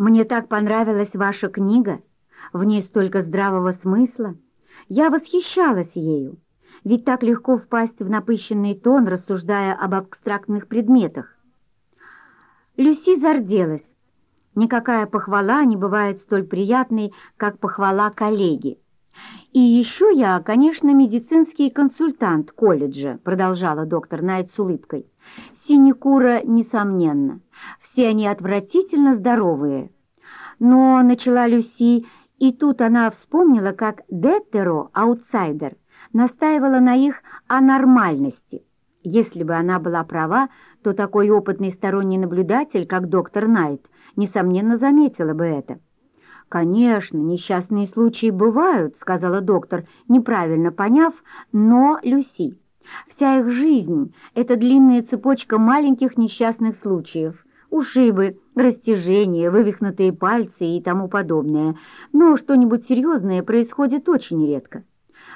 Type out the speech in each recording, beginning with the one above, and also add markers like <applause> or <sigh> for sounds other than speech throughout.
Мне так понравилась ваша книга, в ней столько здравого смысла. Я восхищалась ею, ведь так легко впасть в напыщенный тон, рассуждая об абстрактных предметах. Люси зарделась. Никакая похвала не бывает столь приятной, как похвала коллеги. «И еще я, конечно, медицинский консультант колледжа», продолжала доктор Найт с улыбкой. «Синекура, несомненно. Все они отвратительно здоровые». Но начала Люси, и тут она вспомнила, как Деттеро, аутсайдер, настаивала на их анормальности. Если бы она была права, то такой опытный сторонний наблюдатель, как доктор Найт, несомненно заметила бы это. «Конечно, несчастные случаи бывают», — сказала доктор, неправильно поняв, «но, Люси, вся их жизнь — это длинная цепочка маленьких несчастных случаев, ушибы, растяжения, вывихнутые пальцы и тому подобное, но что-нибудь серьезное происходит очень редко.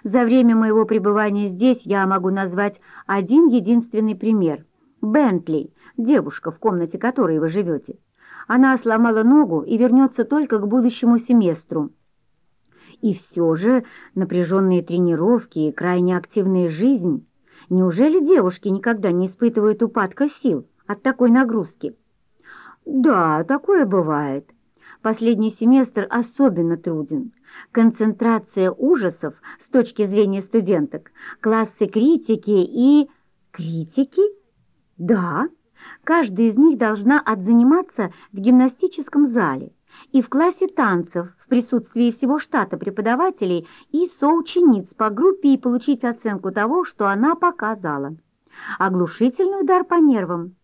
За время моего пребывания здесь я могу назвать один единственный пример. Бентли, девушка, в комнате которой вы живете. Она сломала ногу и вернется только к будущему семестру. И все же напряженные тренировки и крайне активная жизнь. Неужели девушки никогда не испытывают упадка сил от такой нагрузки? Да, такое бывает. Последний семестр особенно труден. Концентрация ужасов с точки зрения студенток, классы критики и... Критики? Да. Каждая из них должна отзаниматься в гимнастическом зале и в классе танцев в присутствии всего штата преподавателей и соучениц по группе и получить оценку того, что она показала. Оглушительный удар по нервам.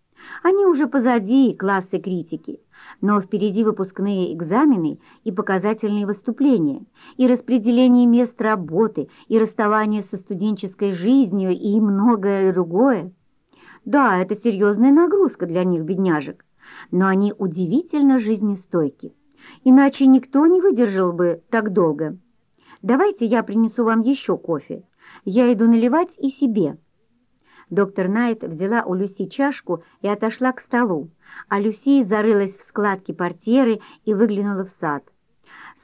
Они уже позади классы критики, но впереди выпускные экзамены и показательные выступления, и распределение мест работы, и расставание со студенческой жизнью, и многое другое. Да, это серьезная нагрузка для них, бедняжек, но они удивительно жизнестойки. Иначе никто не выдержал бы так долго. Давайте я принесу вам еще кофе. Я иду наливать и себе». Доктор Найт взяла у Люси чашку и отошла к столу, а Люси зарылась в складки портьеры и выглянула в сад.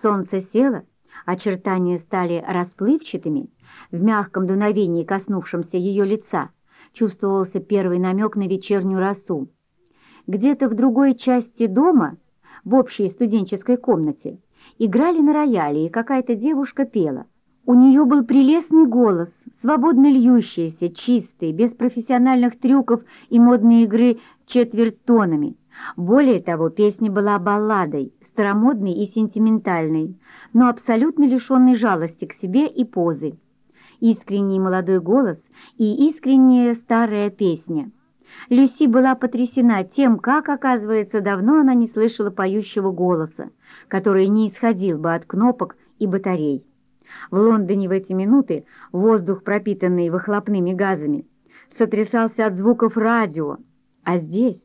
Солнце село, очертания стали расплывчатыми, в мягком дуновении, коснувшемся ее лица, чувствовался первый намек на вечернюю росу. Где-то в другой части дома, в общей студенческой комнате, играли на рояле, и какая-то девушка пела. У нее был прелестный голос, свободно льющийся, чистый, без профессиональных трюков и модной игры четвертонами. Более того, песня была балладой, старомодной и сентиментальной, но абсолютно лишенной жалости к себе и позы искренний молодой голос и искренняя старая песня. Люси была потрясена тем, как, оказывается, давно она не слышала поющего голоса, который не исходил бы от кнопок и батарей. В Лондоне в эти минуты воздух, пропитанный выхлопными газами, сотрясался от звуков радио, а здесь,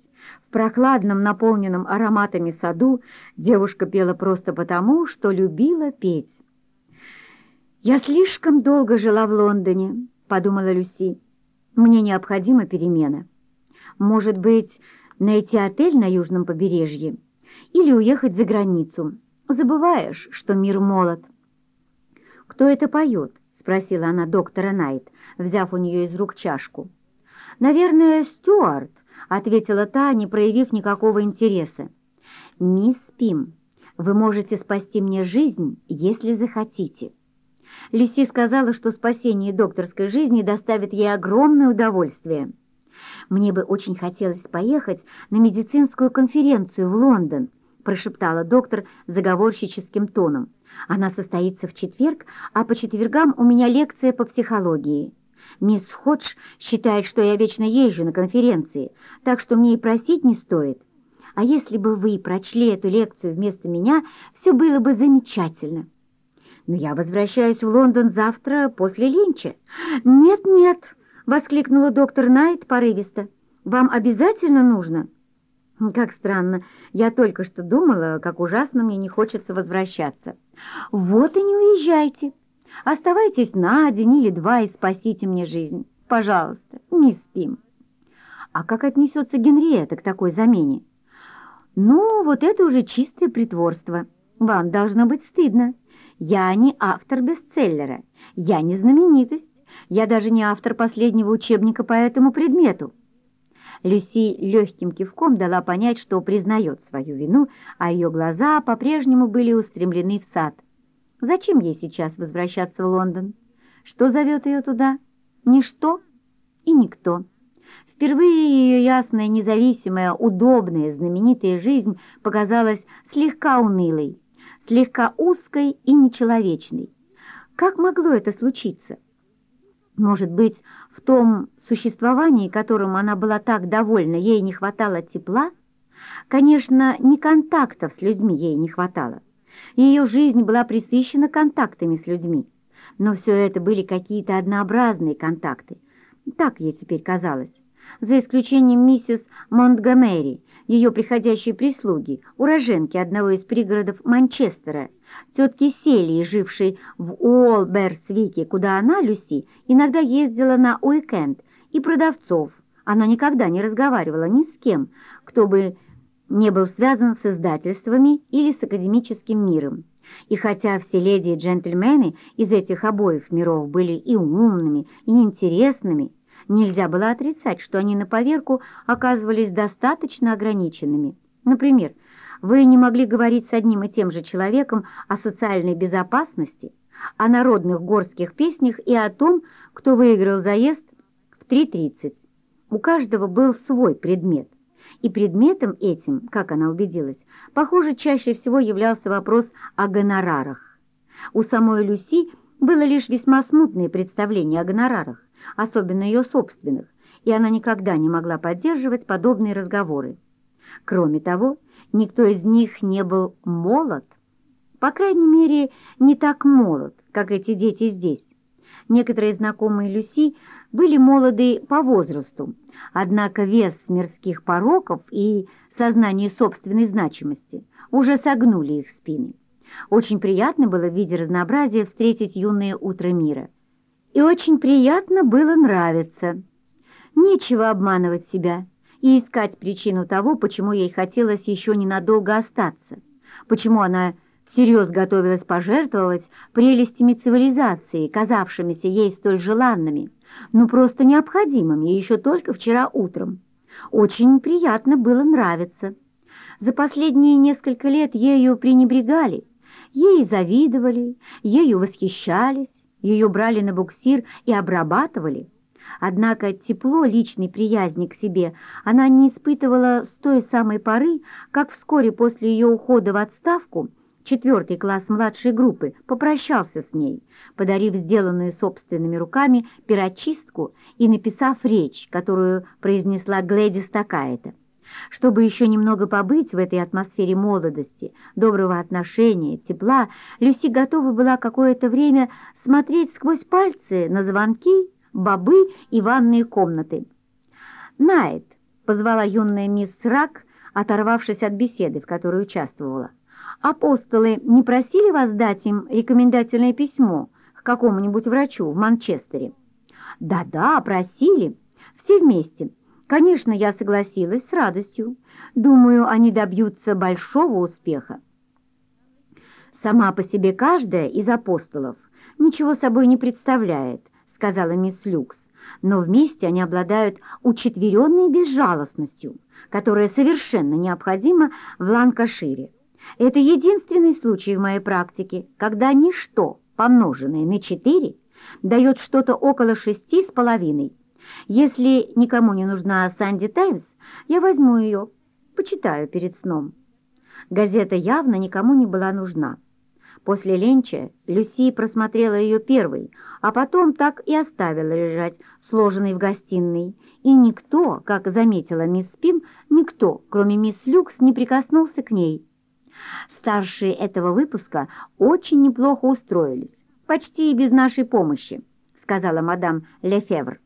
в прохладном, наполненном ароматами саду, девушка пела просто потому, что любила петь. «Я слишком долго жила в Лондоне», — подумала Люси. «Мне необходима перемена. Может быть, найти отель на южном побережье или уехать за границу. Забываешь, что мир молод». «Кто это поет?» — спросила она доктора Найт, взяв у нее из рук чашку. «Наверное, Стюарт», — ответила та, не проявив никакого интереса. «Мисс Пим, вы можете спасти мне жизнь, если захотите». Люси сказала, что спасение докторской жизни доставит ей огромное удовольствие. «Мне бы очень хотелось поехать на медицинскую конференцию в Лондон», прошептала доктор заговорщическим тоном. «Она состоится в четверг, а по четвергам у меня лекция по психологии. Мисс Ходж считает, что я вечно езжу на конференции, так что мне и просить не стоит. А если бы вы прочли эту лекцию вместо меня, все было бы замечательно». «Но я возвращаюсь в Лондон завтра после ленча». «Нет-нет», — воскликнула доктор Найт порывисто. «Вам обязательно нужно?» «Как странно. Я только что думала, как ужасно мне не хочется возвращаться». «Вот и не уезжайте. Оставайтесь на день или два и спасите мне жизнь. Пожалуйста, не спим». «А как отнесется Генриетта к такой замене?» Ну, вот это уже чистое притворство. Вам должно быть стыдно. Я не автор бестселлера, я не знаменитость, я даже не автор последнего учебника по этому предмету. Люси легким кивком дала понять, что признает свою вину, а ее глаза по-прежнему были устремлены в сад. Зачем ей сейчас возвращаться в Лондон? Что зовет ее туда? Ничто и никто. Впервые ее ясная, независимая, удобная, знаменитая жизнь показалась слегка унылой, слегка узкой и нечеловечной. Как могло это случиться? Может быть, в том существовании, которым она была так довольна, ей не хватало тепла? Конечно, не контактов с людьми ей не хватало. Ее жизнь была присыщена контактами с людьми. Но все это были какие-то однообразные контакты. Так ей теперь казалось. За исключением миссис Монтгомери, ее приходящей прислуги, уроженки одного из пригородов Манчестера, тетки Селии, жившей в Уолберсвике, куда она, Люси, иногда ездила на уикенд, и продавцов. Она никогда не разговаривала ни с кем, кто бы не был связан с издательствами или с академическим миром. И хотя все леди и джентльмены из этих обоих миров были и умными, и интересными, нельзя было отрицать, что они на поверку оказывались достаточно ограниченными. Например, вы не могли говорить с одним и тем же человеком о социальной безопасности, о народных горских песнях и о том, кто выиграл заезд в 3.30. У каждого был свой предмет. И предметом этим, как она убедилась, похоже, чаще всего являлся вопрос о гонорарах. У самой Люси было лишь весьма смутное представление о гонорарах, особенно ее собственных, и она никогда не могла поддерживать подобные разговоры. Кроме того, никто из них не был молод, по крайней мере, не так молод, как эти дети здесь. Некоторые знакомые Люси были молоды по возрасту, однако вес мирских пороков и сознание собственной значимости уже согнули их спины. Очень приятно было в виде разнообразия встретить юное утро мира. И очень приятно было нравиться. Нечего обманывать себя и искать причину того, почему ей хотелось еще ненадолго остаться, почему она всерьез готовилась пожертвовать прелестями цивилизации, казавшимися ей столь желанными, но просто необходимыми еще только вчера утром. Очень приятно было нравиться. За последние несколько лет ею пренебрегали, ей завидовали, ею восхищались, ее брали на буксир и обрабатывали. Однако тепло личной приязни к себе она не испытывала с той самой поры, как вскоре после ее ухода в отставку четвертый класс младшей группы попрощался с ней, подарив сделанную собственными руками перочистку и написав речь, которую произнесла Глэдис такая-то. Чтобы еще немного побыть в этой атмосфере молодости, доброго отношения, тепла, Люси готова была какое-то время смотреть сквозь пальцы на звонки, бобы и ванные комнаты. «Найт», — позвала юная мисс Рак, оторвавшись от беседы, в которой участвовала. «Апостолы не просили вас дать им рекомендательное письмо к какому-нибудь врачу в Манчестере?» «Да-да, просили. Все вместе. Конечно, я согласилась с радостью. Думаю, они добьются большого успеха». «Сама по себе каждая из апостолов ничего собой не представляет», сказала мисс Люкс, «но вместе они обладают учетверенной безжалостностью, которая совершенно необходима в Ланкашире. Это единственный случай в моей практике, когда ничто, помноженное на четыре, дает что-то около шести с половиной. Если никому не нужна «Санди Таймс», я возьму ее, почитаю перед сном. Газета явно никому не была нужна. После ленча Люси просмотрела ее первой, а потом так и оставила лежать, сложенной в гостиной. И никто, как заметила мисс Пим, никто, кроме мисс Люкс, не прикоснулся к ней. Старшие этого выпуска очень неплохо устроились, почти и без нашей помощи, сказала мадам Лефевр.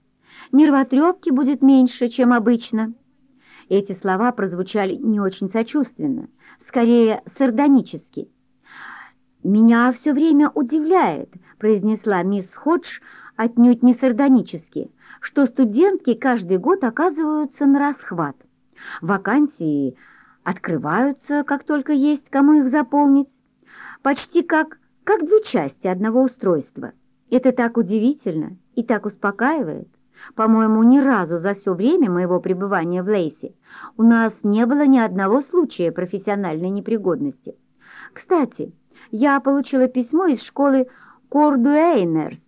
Нервотрепки будет меньше, чем обычно. Эти слова прозвучали не очень сочувственно, скорее сардонически. «Меня все время удивляет», — произнесла мисс Ходж отнюдь не сардонически, что студентки каждый год оказываются на расхват. Вакансии открываются, как только есть кому их заполнить, почти как, как две части одного устройства. Это так удивительно и так успокаивает. По-моему, ни разу за все время моего пребывания в Лейсе у нас не было ни одного случая профессиональной непригодности. Кстати, я получила письмо из школы Кордуэйнерс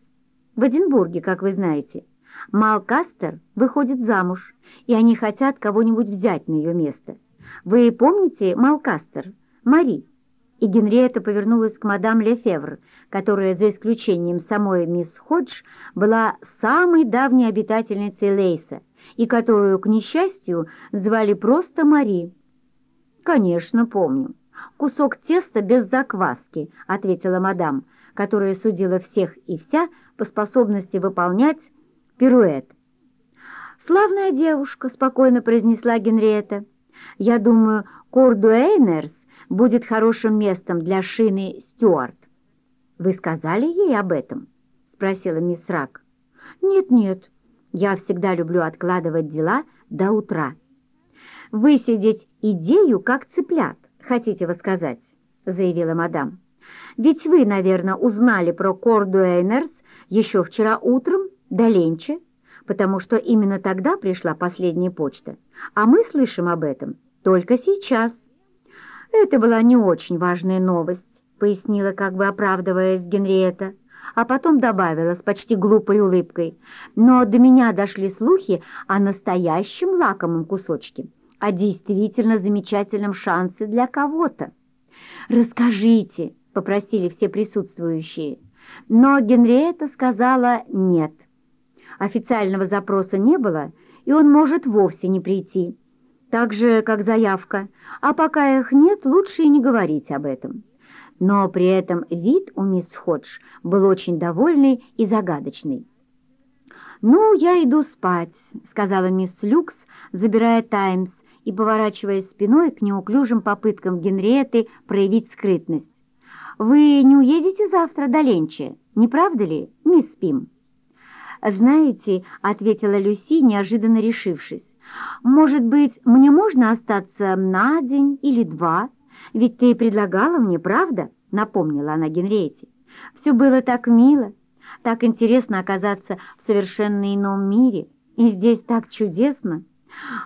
в Эдинбурге, как вы знаете. Малкастер выходит замуж, и они хотят кого-нибудь взять на ее место. Вы помните Малкастер, Мари? И Генриетта повернулась к мадам Лефевр, которая, за исключением самой мисс Ходж, была самой давней обитательницей Лейса, и которую, к несчастью, звали просто Мари. «Конечно, помню. Кусок теста без закваски», — ответила мадам, которая судила всех и вся по способности выполнять пируэт. «Славная девушка», — спокойно произнесла Генриетта. «Я думаю, Кордуэйнерс будет хорошим местом для Шины Стюарт». «Вы сказали ей об этом?» — спросила мисс Рак. «Нет-нет, я всегда люблю откладывать дела до утра». «Высидеть идею, как цыплят, хотите вы сказать?» — заявила мадам. «Ведь вы, наверное, узнали про Кордуэйнерс еще вчера утром до ленча, потому что именно тогда пришла последняя почта, а мы слышим об этом только сейчас». «Это была не очень важная новость», — пояснила, как бы оправдываясь Генриетта, а потом добавила с почти глупой улыбкой. «Но до меня дошли слухи о настоящем лакомом кусочке, о действительно замечательном шансе для кого-то». «Расскажите», — попросили все присутствующие. Но Генриетта сказала «нет». Официального запроса не было, и он может вовсе не прийти так же, как заявка, а пока их нет, лучше и не говорить об этом. Но при этом вид у мисс Ходж был очень довольный и загадочный. «Ну, я иду спать», — сказала мисс Люкс, забирая «Таймс» и поворачиваясь спиной к неуклюжим попыткам Генриетты проявить скрытность. «Вы не уедете завтра до Ленча, не правда ли, мисс Пим?» «Знаете», — ответила Люси, неожиданно решившись, может быть, мне можно остаться на день или два? Ведь ты предлагала мне, правда?» — напомнила она Генриете. «Все было так мило, так интересно оказаться в совершенно ином мире, и здесь так чудесно.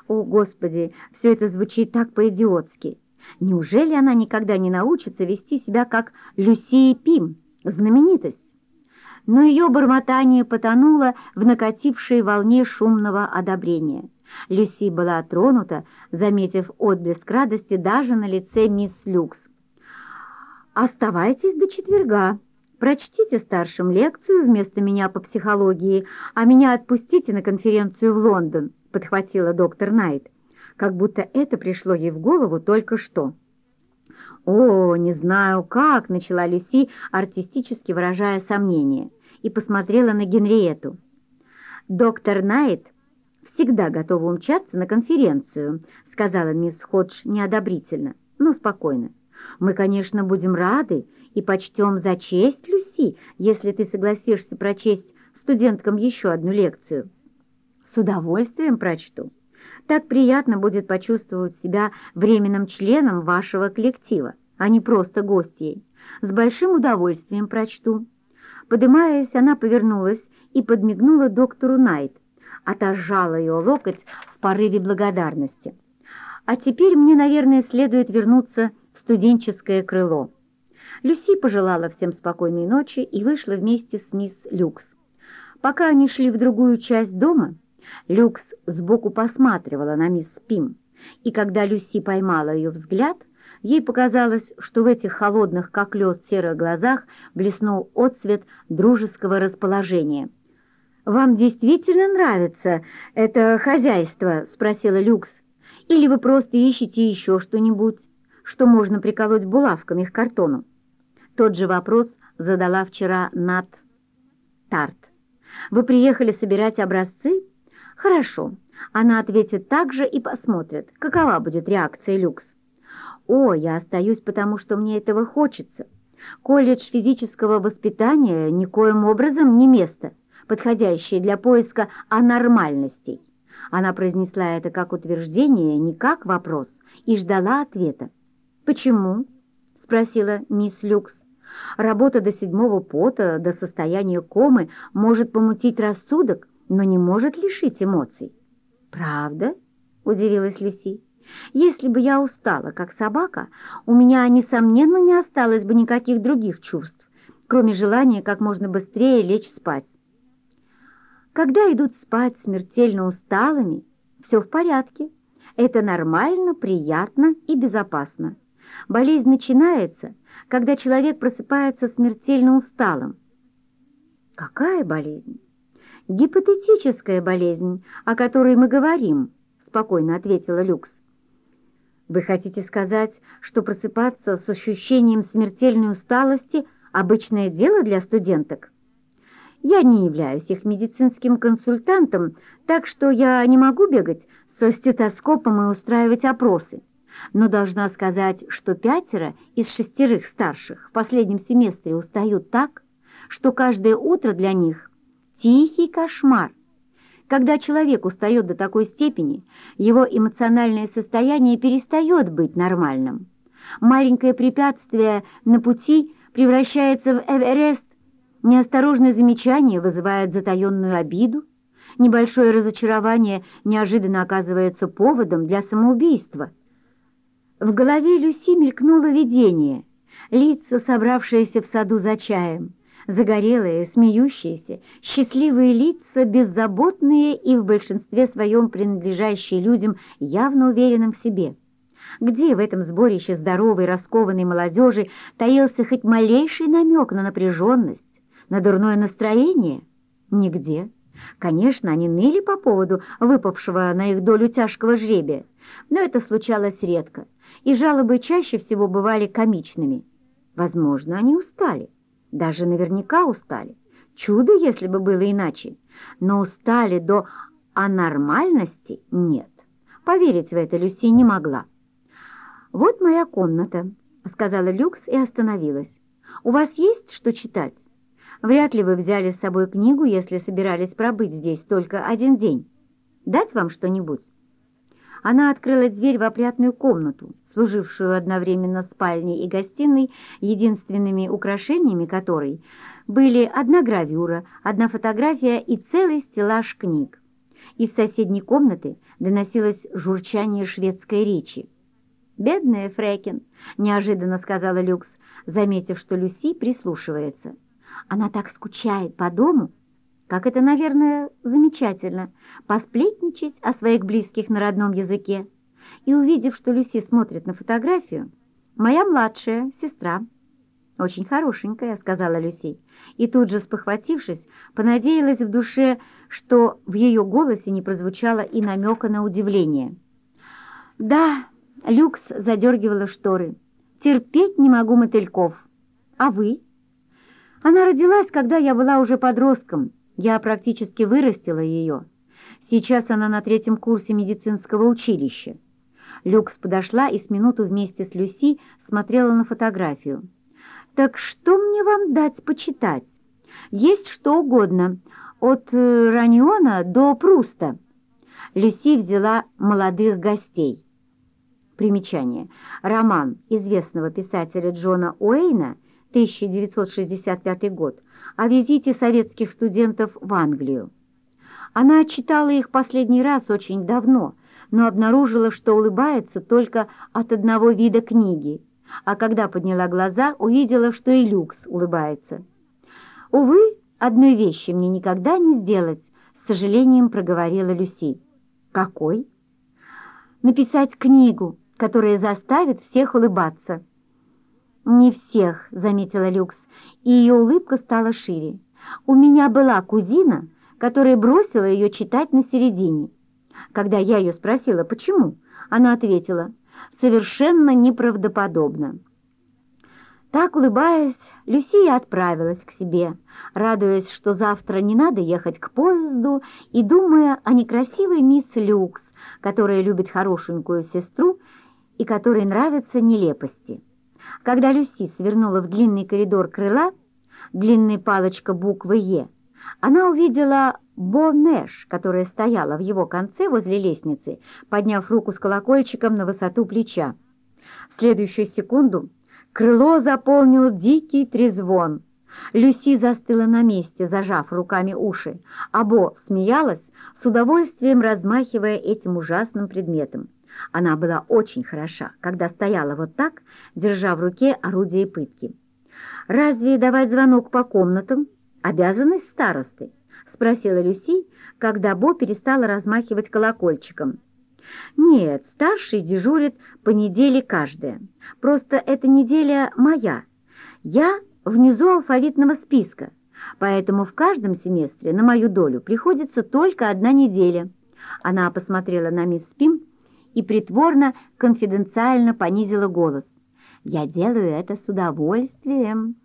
О, Господи, все это звучит так по-идиотски. Неужели она никогда не научится вести себя как Люсия Пим, знаменитость?» Но ее бормотание потонуло в накатившей волне шумного одобрения. Люси была тронута, заметив отблеск радости даже на лице мисс Люкс. «Оставайтесь до четверга. Прочтите старшим лекцию вместо меня по психологии, а меня отпустите на конференцию в Лондон», — подхватила доктор Найт, как будто это пришло ей в голову только что. «О, не знаю как», — начала Люси, артистически выражая сомнение, и посмотрела на Генриету. Доктор Найт всегда готова умчаться на конференцию», — сказала мисс Ходж неодобрительно, но спокойно. «Мы, конечно, будем рады и почтем за честь, Люси, если ты согласишься прочесть студенткам еще одну лекцию». «С удовольствием прочту. Так приятно будет почувствовать себя временным членом вашего коллектива, а не просто гостьей. С большим удовольствием прочту». Подымаясь, она повернулась и подмигнула доктору Найт, отожала ее локоть в порыве благодарности. «А теперь мне, наверное, следует вернуться в студенческое крыло». Люси пожелала всем спокойной ночи и вышла вместе с мисс Люкс. Пока они шли в другую часть дома, Люкс сбоку посматривала на мисс Пим, и когда Люси поймала ее взгляд, ей показалось, что в этих холодных, как лед, серых глазах блеснул отсвет дружеского расположения – «Вам действительно нравится это хозяйство?» — спросила Люкс. «Или вы просто ищете еще что-нибудь, что можно приколоть булавками к картону?» Тот же вопрос задала вчера Нат Тарт. «Вы приехали собирать образцы?» «Хорошо». Она ответит так же и посмотрит, какова будет реакция Люкс. «О, я остаюсь, потому что мне этого хочется. Колледж физического воспитания никоим образом не место» подходящие для поиска анормальностей. Она произнесла это как утверждение, не как вопрос, и ждала ответа. «Почему?» — спросила мисс Люкс. «Работа до седьмого пота, до состояния комы может помутить рассудок, но не может лишить эмоций». «Правда?» — удивилась Люси. «Если бы я устала, как собака, у меня, несомненно, не осталось бы никаких других чувств, кроме желания как можно быстрее лечь спать. Когда идут спать смертельно усталыми, все в порядке. Это нормально, приятно и безопасно. Болезнь начинается, когда человек просыпается смертельно усталым. Какая болезнь? Гипотетическая болезнь, о которой мы говорим, спокойно ответила Люкс. Вы хотите сказать, что просыпаться с ощущением смертельной усталости – обычное дело для студенток? Я не являюсь их медицинским консультантом, так что я не могу бегать со стетоскопом и устраивать опросы. Но должна сказать, что пятеро из шестерых старших в последнем семестре устают так, что каждое утро для них тихий кошмар. Когда человек устает до такой степени, его эмоциональное состояние перестает быть нормальным. Маленькое препятствие на пути превращается в Эверест Неосторожное замечание вызывает затаенную обиду, небольшое разочарование неожиданно оказывается поводом для самоубийства. В голове Люси мелькнуло видение, лица, собравшиеся в саду за чаем, загорелые, смеющиеся, счастливые лица, беззаботные и в большинстве своем принадлежащие людям, явно уверенным в себе. Где в этом сборище здоровой, раскованной молодежи таился хоть малейший намек на напряженность, на дурное настроение? Нигде. Конечно, они ныли по поводу выпавшего на их долю тяжкого жребия, но это случалось редко, и жалобы чаще всего бывали комичными. Возможно, они устали, даже наверняка устали. Чудо, если бы было иначе, но устали до анормальности нет. Поверить в это Люси не могла. «Вот моя комната», — сказала Люкс и остановилась. «У вас есть что читать?» Вряд ли вы взяли с собой книгу, если собирались пробыть здесь только один день. Дать вам что-нибудь?» Она открыла дверь в опрятную комнату, служившую одновременно спальней и гостиной, единственными украшениями которой были одна гравюра, одна фотография и целый стеллаж книг. Из соседней комнаты доносилось журчание шведской речи. «Бедная Фрекин», — неожиданно сказала Люкс, заметив, что Люси прислушивается. Она так скучает по дому, как это, наверное, замечательно, посплетничать о своих близких на родном языке. И увидев, что Люси смотрит на фотографию, «Моя младшая сестра». «Очень хорошенькая», — сказала Люси, и тут же, спохватившись, понадеялась в душе, что в ее голосе не прозвучало и намека на удивление. «Да», — Люкс задергивала шторы, — «терпеть не могу мотыльков. А вы?» Она родилась, когда я была уже подростком. Я практически вырастила ее. Сейчас она на третьем курсе медицинского училища. Люкс подошла и с минуту вместе с Люси смотрела на фотографию. «Так что мне вам дать почитать? Есть что угодно, от э, Раниона до Пруста». Люси взяла «Молодых гостей». Примечание. Роман известного писателя Джона Уэйна – 1965 год, о визите советских студентов в Англию. Она читала их последний раз очень давно, но обнаружила, что улыбается только от одного вида книги, а когда подняла глаза, увидела, что и Люкс улыбается. «Увы, одной вещи мне никогда не сделать», — с сожалением проговорила Люси. «Какой?» «Написать книгу, которая заставит всех улыбаться». «Не всех», — заметила Люкс, и ее улыбка стала шире. «У меня была кузина, которая бросила ее читать на середине. Когда я ее спросила, почему, она ответила, совершенно неправдоподобно». Так, улыбаясь, Люсия отправилась к себе, радуясь, что завтра не надо ехать к поезду, и думая о некрасивой мисс Люкс, которая любит хорошенькую сестру и которой нравятся нелепости. Когда Люси свернула в длинный коридор крыла, длинная палочка буквы «Е», она увидела Бонеш, которая стояла в его конце возле лестницы, подняв руку с колокольчиком на высоту плеча. В следующую секунду крыло заполнил дикий трезвон. Люси застыла на месте, зажав руками уши, а Бо смеялась, с удовольствием размахивая этим ужасным предметом. Она была очень хороша, когда стояла вот так, держа в руке орудие пытки. «Разве давать звонок по комнатам — обязанность старосты?» — спросила Люси, когда Бо перестала размахивать колокольчиком. «Нет, старший дежурит по неделе каждая. Просто эта неделя моя. Я внизу алфавитного списка, поэтому в каждом семестре на мою долю приходится только одна неделя». Она посмотрела на мисс Пим и притворно, конфиденциально понизила голос. «Я делаю это с удовольствием».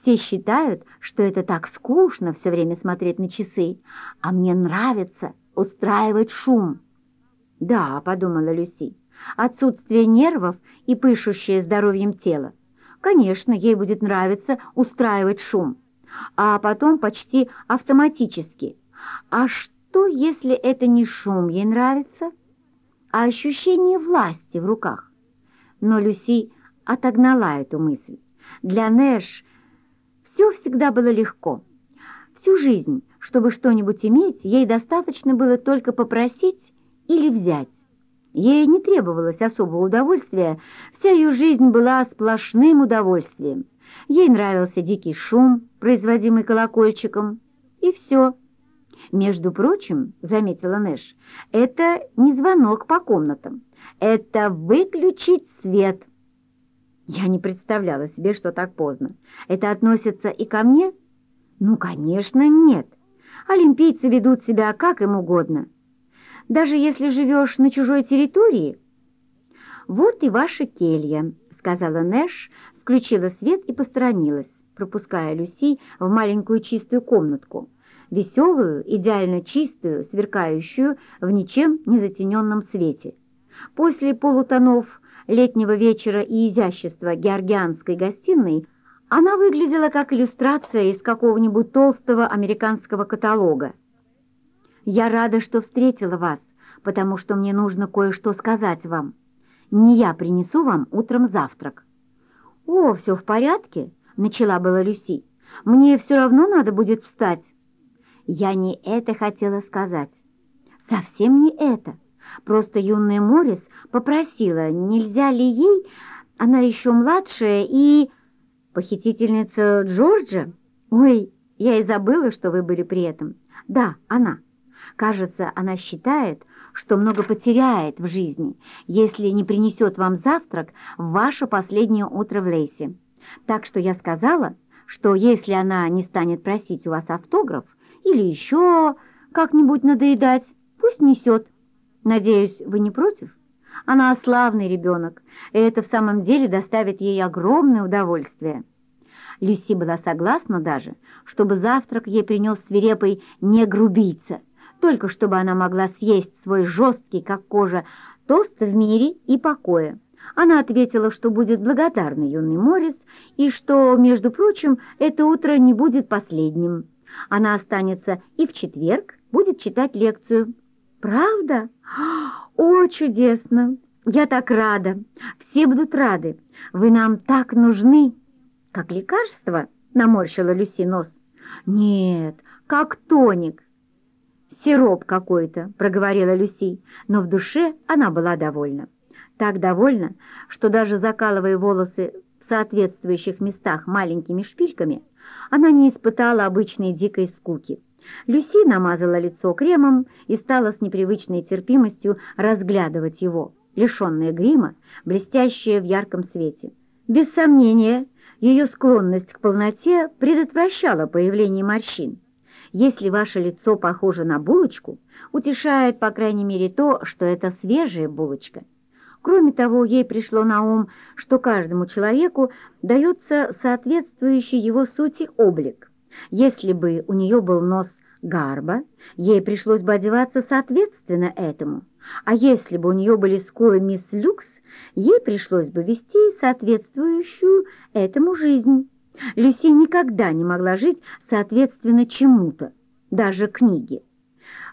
Все считают, что это так скучно все время смотреть на часы, а мне нравится устраивать шум. «Да», — подумала Люси, — «отсутствие нервов и пышущее здоровьем тело. Конечно, ей будет нравиться устраивать шум, а потом почти автоматически. А что, если это не шум ей нравится, а ощущение власти в руках?» Но Люси отогнала эту мысль. Для Нэш все всегда было легко. Всю жизнь, чтобы что-нибудь иметь, ей достаточно было только попросить или взять. Ей не требовалось особого удовольствия, вся ее жизнь была сплошным удовольствием. Ей нравился дикий шум, производимый колокольчиком, и все. Между прочим, заметила Нэш, это не звонок по комнатам, это выключить свет – я не представляла себе, что так поздно. Это относится и ко мне? Ну, конечно, нет. Олимпийцы ведут себя как им угодно. Даже если живешь на чужой территории. Вот и ваша келья, сказала Нэш, включила свет и посторонилась, пропуская Люси в маленькую чистую комнатку. Веселую, идеально чистую, сверкающую в ничем не затененном свете. После полутонов летнего вечера и изящества георгианской гостиной, она выглядела как иллюстрация из какого-нибудь толстого американского каталога. «Я рада, что встретила вас, потому что мне нужно кое-что сказать вам. Не я принесу вам утром завтрак». «О, все в порядке?» — начала была Люси. «Мне все равно надо будет встать». «Я не это хотела сказать. Совсем не это». Просто юная Моррис попросила, нельзя ли ей, она еще младшая и... Похитительница Джорджа? Ой, я и забыла, что вы были при этом. Да, она. Кажется, она считает, что много потеряет в жизни, если не принесет вам завтрак в ваше последнее утро в Лейсе. Так что я сказала, что если она не станет просить у вас автограф или еще как-нибудь надоедать, пусть несет. Надеюсь, вы не против? Она славный ребенок, и это в самом деле доставит ей огромное удовольствие. Люси была согласна даже, чтобы завтрак ей принес свирепый негрубийца, только чтобы она могла съесть свой жесткий, как кожа, тост в мире и покое. Она ответила, что будет благодарна юный Моррис и что, между прочим, это утро не будет последним. Она останется и в четверг будет читать лекцию. «Правда? <gasps> О, чудесно! Я так рада! Все будут рады! Вы нам так нужны!» «Как лекарство?» — наморщила Люси нос. «Нет, как тоник!» «Сироп какой-то», — проговорила Люси, но в душе она была довольна. Так довольна, что даже закалывая волосы в соответствующих местах маленькими шпильками, она не испытала обычной дикой скуки. Люси намазала лицо кремом и стала с непривычной терпимостью разглядывать его, лишенное грима, блестящее в ярком свете. Без сомнения, ее склонность к полноте предотвращала появление морщин. Если ваше лицо похоже на булочку, утешает, по крайней мере, то, что это свежая булочка. Кроме того, ей пришло на ум, что каждому человеку дается соответствующий его сути облик. Если бы у нее был нос гарба, ей пришлось бы одеваться соответственно этому, а если бы у нее были скулы мисс Люкс, ей пришлось бы вести соответствующую этому жизнь. Люси никогда не могла жить соответственно чему-то, даже книге.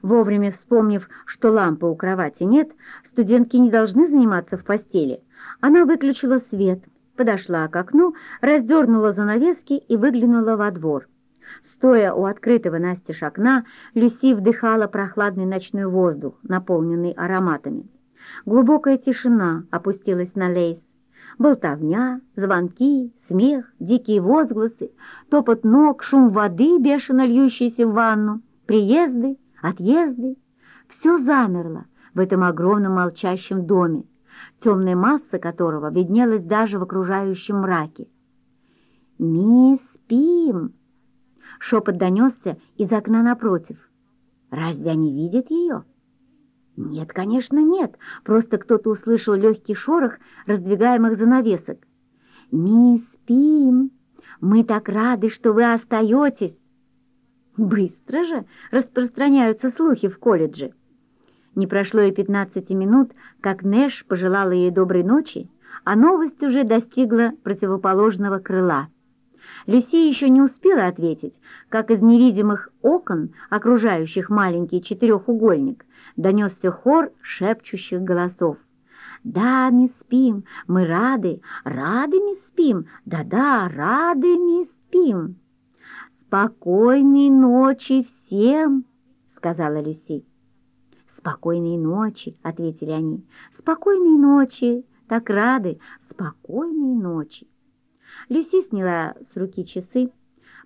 Вовремя вспомнив, что лампы у кровати нет, студентки не должны заниматься в постели. Она выключила свет, подошла к окну, раздернула занавески и выглянула во двор. Стоя у открытого настежь окна, Люси вдыхала прохладный ночной воздух, наполненный ароматами. Глубокая тишина опустилась на Лейс. Болтовня, звонки, смех, дикие возгласы, топот ног, шум воды, бешено льющейся в ванну, приезды, отъезды. Все замерло в этом огромном молчащем доме, темная масса которого виднелась даже в окружающем мраке. «Мисс Пим!» Шепот донесся из окна напротив. «Разве они видят ее?» Нет, конечно, нет. Просто кто-то услышал легкий шорох раздвигаемых занавесок. «Мисс Пим, мы так рады, что вы остаетесь!» Быстро же распространяются слухи в колледже. Не прошло и пятнадцати минут, как Нэш пожелала ей доброй ночи, а новость уже достигла противоположного крыла. Люси еще не успела ответить, как из невидимых окон, окружающих маленький четырехугольник, донесся хор шепчущих голосов. «Да, мисс Пим, мы рады, рады, мисс Пим, да-да, рады, мисс Пим!» «Спокойной ночи всем!» — сказала Люси. «Спокойной ночи!» — ответили они. «Спокойной ночи! Так рады! Спокойной ночи!» Люси сняла с руки часы,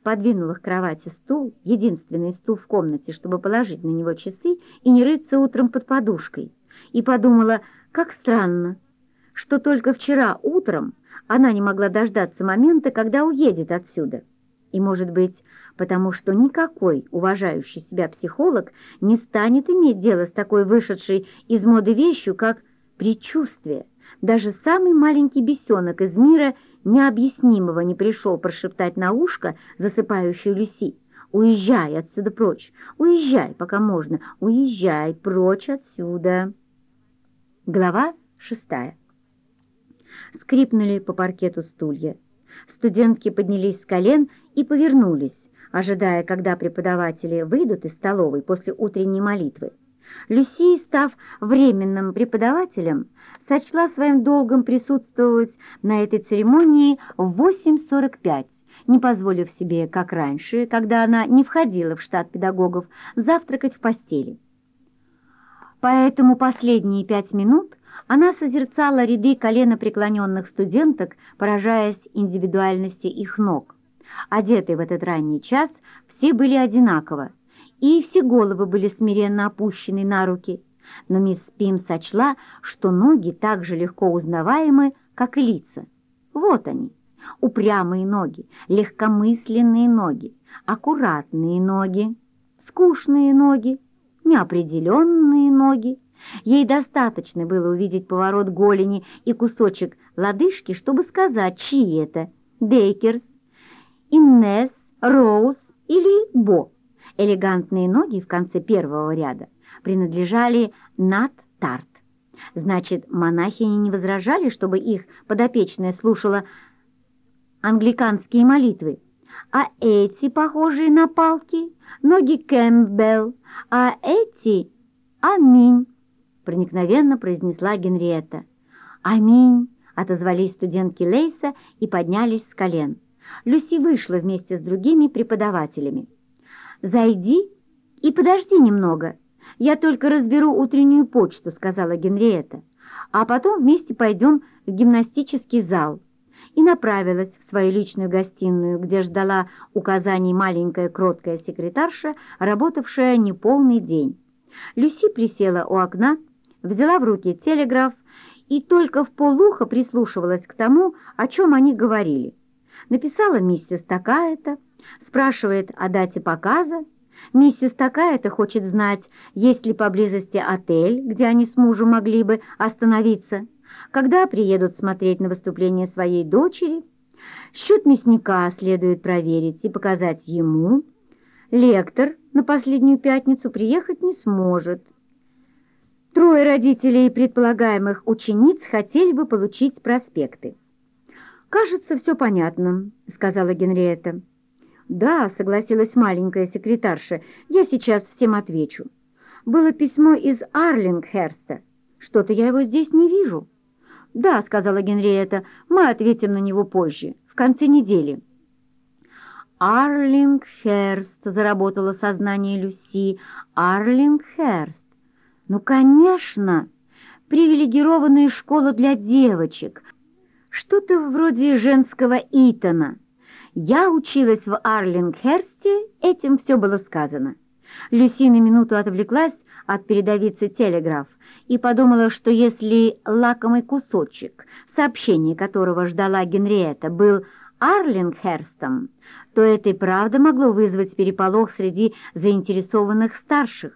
подвинула к кровати стул, единственный стул в комнате, чтобы положить на него часы и не рыться утром под подушкой, и подумала, как странно, что только вчера утром она не могла дождаться момента, когда уедет отсюда. И, может быть, потому что никакой уважающий себя психолог не станет иметь дело с такой вышедшей из моды вещью, как предчувствие. Даже самый маленький бесенок из мира необъяснимого не пришел прошептать на ушко засыпающую Люси. «Уезжай отсюда прочь! Уезжай, пока можно! Уезжай прочь отсюда!» Глава шестая. Скрипнули по паркету стулья. Студентки поднялись с колен и повернулись, ожидая, когда преподаватели выйдут из столовой после утренней молитвы. Люси, став временным преподавателем, сочла своим долгом присутствовать на этой церемонии в 8.45, не позволив себе, как раньше, когда она не входила в штат педагогов, завтракать в постели. Поэтому последние пять минут она созерцала ряды коленопреклоненных студенток, поражаясь индивидуальности их ног. Одетые в этот ранний час все были одинаково, и все головы были смиренно опущены на руки, но мисс Пим сочла, что ноги так же легко узнаваемы, как и лица. Вот они, упрямые ноги, легкомысленные ноги, аккуратные ноги, скучные ноги, неопределенные ноги. Ей достаточно было увидеть поворот голени и кусочек лодыжки, чтобы сказать, чьи это – Дейкерс, Иннес, Роуз или Бо. Элегантные ноги в конце первого ряда принадлежали Нат Тарт. Значит, монахини не возражали, чтобы их подопечная слушала англиканские молитвы. А эти, похожие на палки, ноги Кэмпбелл, а эти — Аминь, проникновенно произнесла Генриетта. Аминь, отозвались студентки Лейса и поднялись с колен. Люси вышла вместе с другими преподавателями. «Зайди и подожди немного. Я только разберу утреннюю почту», — сказала Генриетта. «А потом вместе пойдем в гимнастический зал». И направилась в свою личную гостиную, где ждала указаний маленькая кроткая секретарша, работавшая неполный день. Люси присела у окна, взяла в руки телеграф и только в полухо прислушивалась к тому, о чем они говорили. Написала миссис такая-то, спрашивает о дате показа. Миссис такая-то хочет знать, есть ли поблизости отель, где они с мужем могли бы остановиться, когда приедут смотреть на выступление своей дочери. Счет мясника следует проверить и показать ему. Лектор на последнюю пятницу приехать не сможет. Трое родителей предполагаемых учениц хотели бы получить проспекты. «Кажется, все понятно», — сказала Генриетта. «Да», — согласилась маленькая секретарша, — «я сейчас всем отвечу». было письмо из Арлингхерста. Что-то я его здесь не вижу». «Да», — сказала Генриетта, — «мы ответим на него позже, в конце недели». «Арлингхерст», — заработало сознание Люси, — «Арлингхерст». «Ну, конечно, привилегированная школа для девочек, что-то вроде женского Итона. Я училась в Арлингхерсте, этим все было сказано». Люси на минуту отвлеклась от передовицы «Телеграф» и подумала, что если лакомый кусочек, сообщение которого ждала Генриетта, был Арлингхерстом, то это и правда могло вызвать переполох среди заинтересованных старших.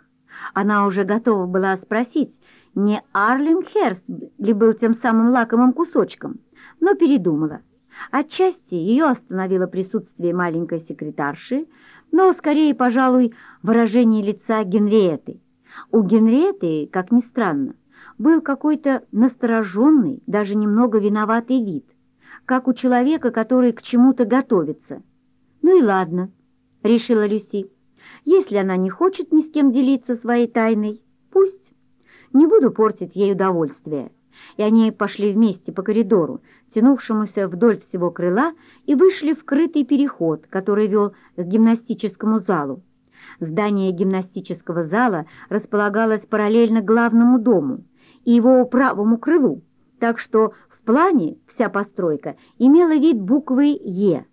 Она уже готова была спросить, не Арлингхерст ли был тем самым лакомым кусочком, но передумала. Отчасти ее остановило присутствие маленькой секретарши, но скорее, пожалуй, выражение лица Генриеты. У Генриеты, как ни странно, был какой-то настороженный, даже немного виноватый вид, как у человека, который к чему-то готовится. «Ну и ладно», — решила Люси. «Если она не хочет ни с кем делиться своей тайной, пусть. Не буду портить ей удовольствие». И они пошли вместе по коридору, тянувшемуся вдоль всего крыла, и вышли в крытый переход, который вел к гимнастическому залу. Здание гимнастического зала располагалось параллельно главному дому и его правому крылу, так что в плане вся постройка имела вид буквы «Е».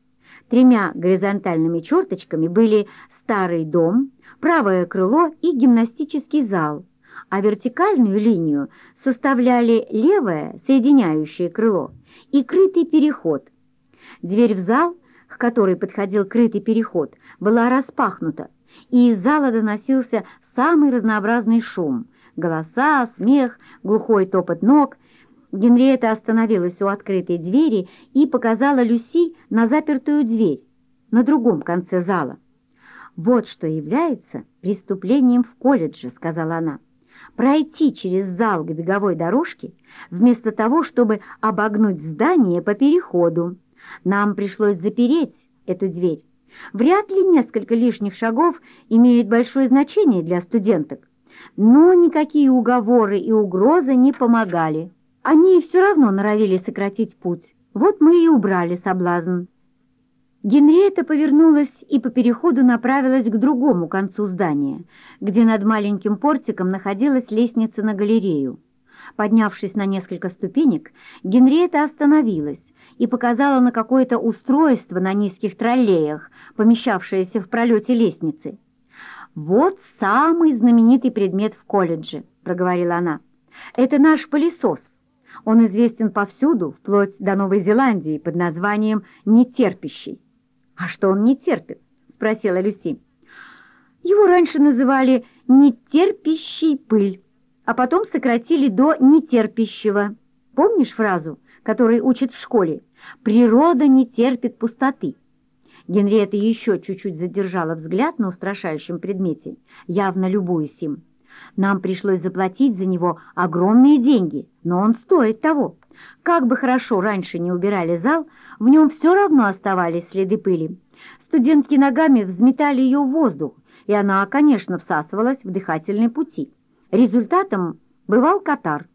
Тремя горизонтальными черточками были старый дом, правое крыло и гимнастический зал, а вертикальную линию составляли левое, соединяющее крыло, и крытый переход. Дверь в зал, к которой подходил крытый переход, была распахнута, и из зала доносился самый разнообразный шум — голоса, смех, глухой топот ног. Генриетта остановилась у открытой двери и показала Люси на запертую дверь на другом конце зала. «Вот что является преступлением в колледже», — сказала она. «Пройти через зал к беговой дорожке, вместо того, чтобы обогнуть здание по переходу. Нам пришлось запереть эту дверь. Вряд ли несколько лишних шагов имеют большое значение для студенток, но никакие уговоры и угрозы не помогали. Они все равно норовили сократить путь. Вот мы и убрали соблазн. Генриетта повернулась и по переходу направилась к другому концу здания, где над маленьким портиком находилась лестница на галерею. Поднявшись на несколько ступенек, Генриетта остановилась и показала на какое-то устройство на низких троллеях, помещавшееся в пролете лестницы. «Вот самый знаменитый предмет в колледже», — проговорила она. «Это наш пылесос. Он известен повсюду, вплоть до Новой Зеландии, под названием «нетерпящий». «А что он не терпит?» — спросила Люси. «Его раньше называли «нетерпящий пыль», а потом сократили до «нетерпящего». Помнишь фразу, которую учат в школе? Природа не терпит пустоты. Генриетта еще чуть-чуть задержала взгляд на устрашающем предмете, явно любуясь им. Нам пришлось заплатить за него огромные деньги, но он стоит того. Как бы хорошо раньше не убирали зал, в нем все равно оставались следы пыли. Студентки ногами взметали ее в воздух, и она, конечно, всасывалась в дыхательные пути. Результатом бывал катар.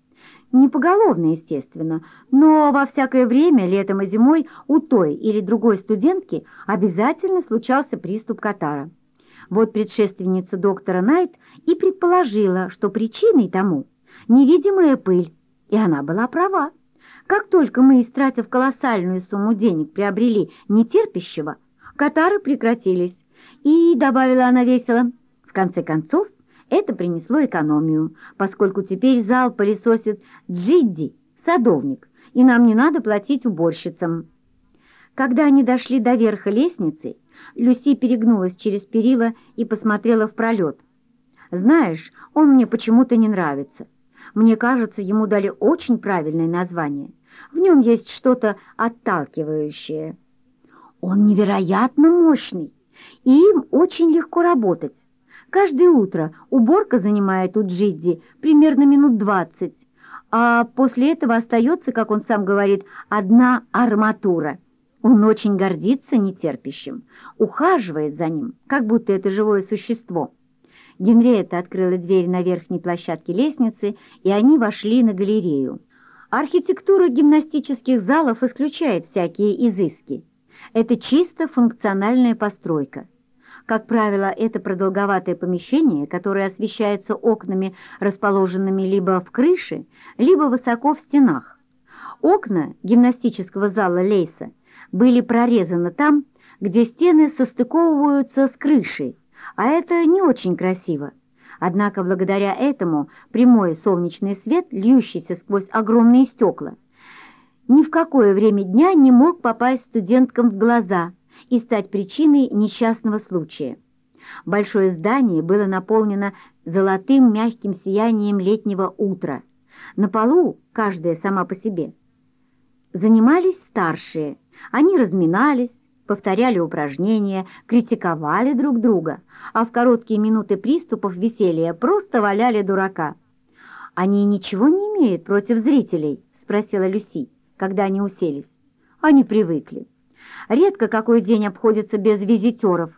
Не поголовно, естественно, но во всякое время, летом и зимой, у той или другой студентки обязательно случался приступ катара. Вот предшественница доктора Найт и предположила, что причиной тому невидимая пыль, и она была права. Как только мы, истратив колоссальную сумму денег, приобрели нетерпящего, катары прекратились, и, добавила она весело, в конце концов, это принесло экономию, поскольку теперь зал пылесосит Джидди, садовник, и нам не надо платить уборщицам. Когда они дошли до верха лестницы, Люси перегнулась через перила и посмотрела в пролет. «Знаешь, он мне почему-то не нравится. Мне кажется, ему дали очень правильное название. В нем есть что-то отталкивающее. Он невероятно мощный, и им очень легко работать. Каждое утро уборка занимает у Джидди примерно минут двадцать, а после этого остается, как он сам говорит, одна арматура. Он очень гордится нетерпящим, ухаживает за ним, как будто это живое существо. Генриетта открыла дверь на верхней площадке лестницы, и они вошли на галерею. Архитектура гимнастических залов исключает всякие изыски. Это чисто функциональная постройка. Как правило, это продолговатое помещение, которое освещается окнами, расположенными либо в крыше, либо высоко в стенах. Окна гимнастического зала Лейса были прорезаны там, где стены состыковываются с крышей, а это не очень красиво. Однако благодаря этому прямой солнечный свет, льющийся сквозь огромные стекла, ни в какое время дня не мог попасть студенткам в глаза и стать причиной несчастного случая. Большое здание было наполнено золотым мягким сиянием летнего утра. На полу, каждая сама по себе, занимались старшие. Они разминались, повторяли упражнения, критиковали друг друга, а в короткие минуты приступов веселья просто валяли дурака. «Они ничего не имеют против зрителей?» — спросила Люси, когда они уселись. Они привыкли. Редко какой день обходится без визитеров.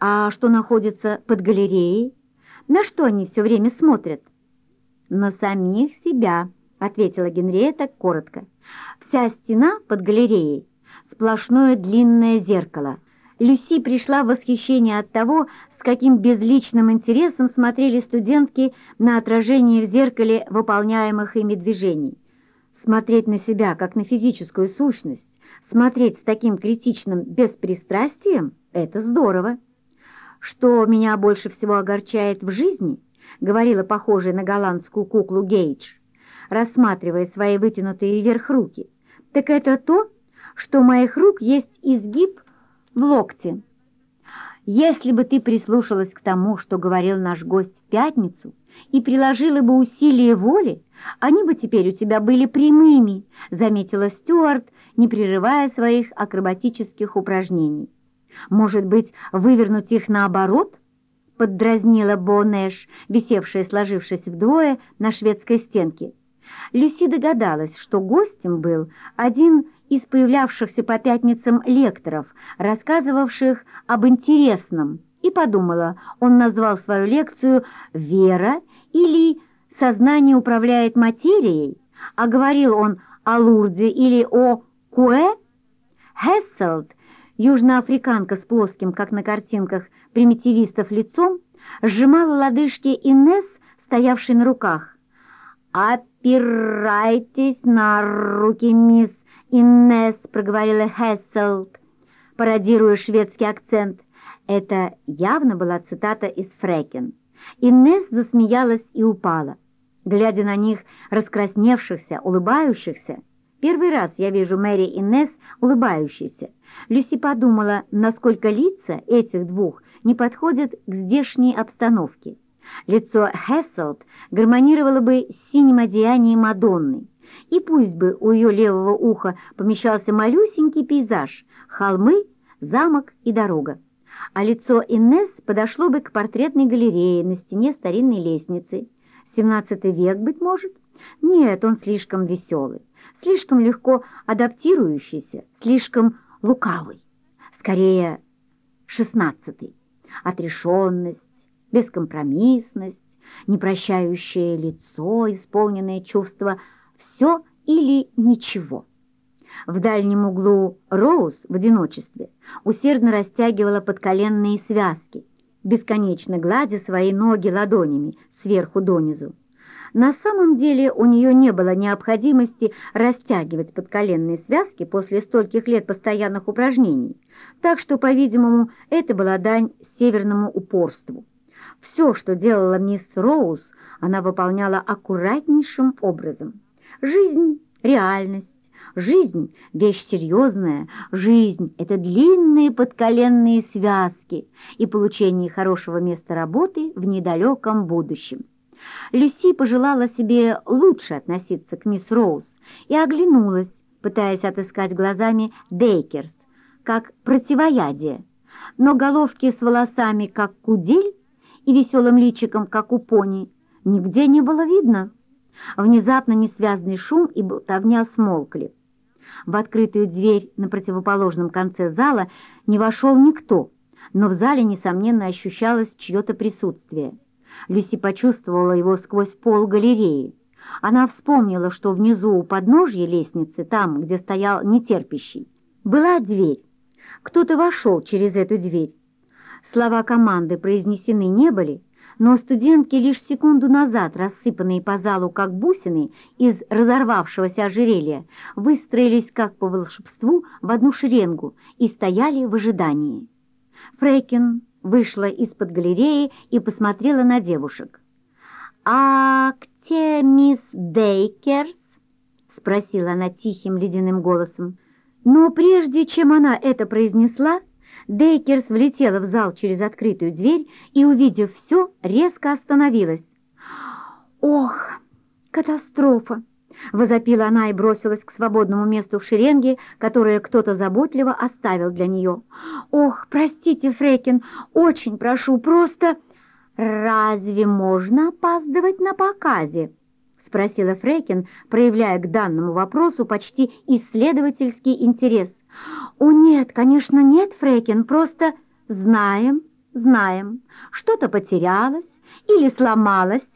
А что находится под галереей? На что они все время смотрят? «На самих себя», — ответила Генриетта коротко. «Вся стена под галереей сплошное длинное зеркало. Люси пришла в восхищение от того, с каким безличным интересом смотрели студентки на отражение в зеркале выполняемых ими движений. Смотреть на себя, как на физическую сущность, смотреть с таким критичным беспристрастием — это здорово. Что меня больше всего огорчает в жизни, говорила похожая на голландскую куклу Гейдж, рассматривая свои вытянутые вверх руки, так это то, что моих рук есть изгиб в локте. Если бы ты прислушалась к тому, что говорил наш гость в пятницу, и приложила бы усилие воли, они бы теперь у тебя были прямыми, заметила Стюарт, не прерывая своих акробатических упражнений. Может быть, вывернуть их наоборот? Поддразнила Бонэш, висевшая, сложившись вдвое на шведской стенке. Люси догадалась, что гостем был один из появлявшихся по пятницам лекторов, рассказывавших об интересном, и подумала, он назвал свою лекцию «Вера» или «Сознание управляет материей», а говорил он о Лурде или о Куэ. Хесселд, южноафриканка с плоским, как на картинках, примитивистов лицом, сжимала лодыжки Инесс, стоявшей на руках. «Опирайтесь на руки, мисс «Иннес», — проговорила Хесселд, пародируя шведский акцент. Это явно была цитата из Фрекен. Иннес засмеялась и упала. Глядя на них, раскрасневшихся, улыбающихся, первый раз я вижу Мэри Иннес улыбающейся. Люси подумала, насколько лица этих двух не подходят к здешней обстановке. Лицо Хесселд гармонировало бы с синим одеянием Мадонны и пусть бы у ее левого уха помещался малюсенький пейзаж — холмы, замок и дорога. А лицо Иннес подошло бы к портретной галерее на стене старинной лестницы. Семнадцатый век, быть может? Нет, он слишком веселый, слишком легко адаптирующийся, слишком лукавый. Скорее, шестнадцатый. Отрешенность, бескомпромиссность, непрощающее лицо, исполненное чувства – все или ничего. В дальнем углу Роуз в одиночестве усердно растягивала подколенные связки, бесконечно гладя свои ноги ладонями сверху донизу. На самом деле у нее не было необходимости растягивать подколенные связки после стольких лет постоянных упражнений, так что, по-видимому, это была дань северному упорству. Все, что делала мисс Роуз, она выполняла аккуратнейшим образом. Жизнь — реальность, жизнь — вещь серьезная, жизнь — это длинные подколенные связки и получение хорошего места работы в недалеком будущем. Люси пожелала себе лучше относиться к мисс Роуз и оглянулась, пытаясь отыскать глазами Дейкерс, как противоядие, но головки с волосами, как кудель, и веселым личиком, как у пони, нигде не было видно. Внезапно несвязный шум и болтовня смолкли. В открытую дверь на противоположном конце зала не вошел никто, но в зале, несомненно, ощущалось чье-то присутствие. Люси почувствовала его сквозь пол галереи. Она вспомнила, что внизу у подножья лестницы, там, где стоял нетерпящий, была дверь. Кто-то вошел через эту дверь. Слова команды произнесены не были, но студентки лишь секунду назад, рассыпанные по залу как бусины из разорвавшегося ожерелья, выстроились как по волшебству в одну шеренгу и стояли в ожидании. Фрейкин вышла из-под галереи и посмотрела на девушек. «А где мисс Дейкерс?» — спросила она тихим ледяным голосом. Но прежде чем она это произнесла, Дейкерс влетела в зал через открытую дверь и, увидев все, резко остановилась. «Ох, катастрофа!» — возопила она и бросилась к свободному месту в шеренге, которое кто-то заботливо оставил для нее. «Ох, простите, Фрекин, очень прошу, просто...» «Разве можно опаздывать на показе?» — спросила Фрекин, проявляя к данному вопросу почти исследовательский интерес. «О, нет, конечно, нет, Фрекин, просто знаем, знаем, что-то потерялось или сломалось.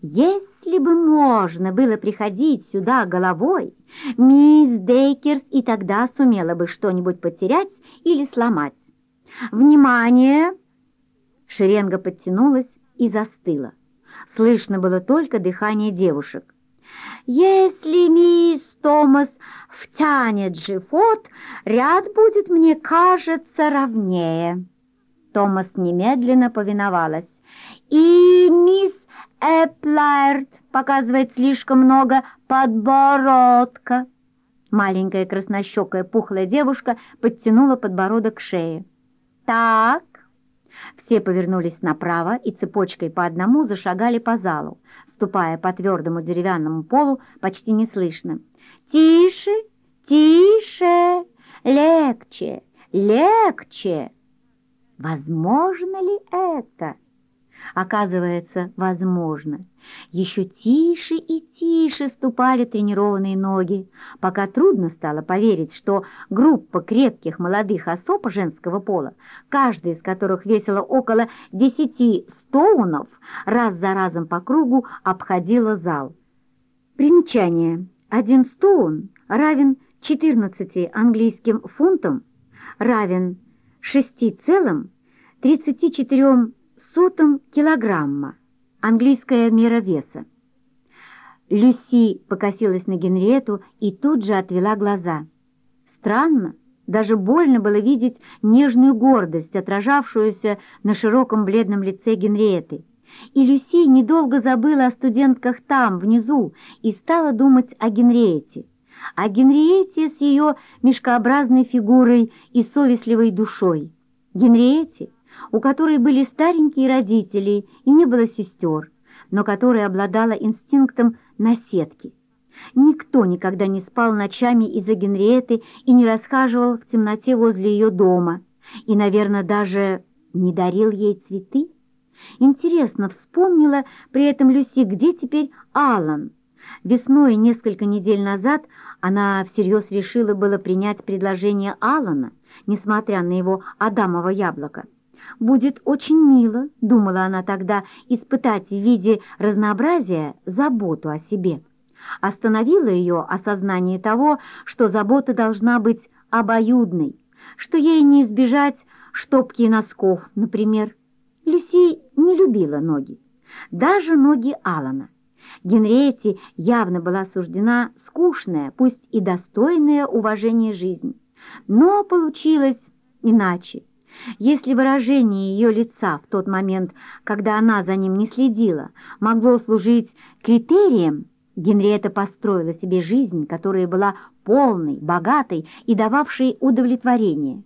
Если бы можно было приходить сюда головой, мисс Дейкерс и тогда сумела бы что-нибудь потерять или сломать. Внимание!» Шеренга подтянулась и застыла. Слышно было только дыхание девушек. «Если мисс Томас втянет живот, ряд будет, мне кажется, ровнее». Томас немедленно повиновалась. «И мисс Эплайрт показывает слишком много подбородка». Маленькая краснощекая пухлая девушка подтянула подбородок к шее. «Так, все повернулись направо и цепочкой по одному зашагали по залу, ступая по твердому деревянному полу почти неслышно. «Тише, тише, легче, легче!» Возможно ли это? Оказывается, возможно. Еще тише и тише ступали тренированные ноги, пока трудно стало поверить, что группа крепких молодых особ женского пола, каждая из которых весила около десяти стоунов, раз за разом по кругу обходила зал. Примечание. Один стоун равен 14 английским фунтам, равен 6,34 сотом килограмма, английская мера веса. Люси покосилась на Генриету и тут же отвела глаза. Странно, даже больно было видеть нежную гордость, отражавшуюся на широком бледном лице Генриеты. И Люси недолго забыла о студентках там, внизу, и стала думать о Генриете. О Генриете с ее мешкообразной фигурой и совестливой душой. Генриете, у которой были старенькие родители и не было сестер, но которая обладала инстинктом наседки. Никто никогда не спал ночами из-за Генриеты и не расхаживал в темноте возле ее дома, и, наверное, даже не дарил ей цветы. Интересно, вспомнила при этом Люси, где теперь Алан. Весной, несколько недель назад, она всерьез решила было принять предложение Алана, несмотря на его Адамово яблоко. «Будет очень мило», — думала она тогда, «испытать в виде разнообразия заботу о себе». Остановило ее осознание того, что забота должна быть обоюдной, что ей не избежать штопки носков, например. Люси не любила ноги, даже ноги Алана. Генриетте явно была суждена скучная, пусть и достойная уважения жизнь. Но получилось иначе. Если выражение ее лица в тот момент, когда она за ним не следила, могло служить критерием, Генриетта построила себе жизнь, которая была полной, богатой и дававшей удовлетворение.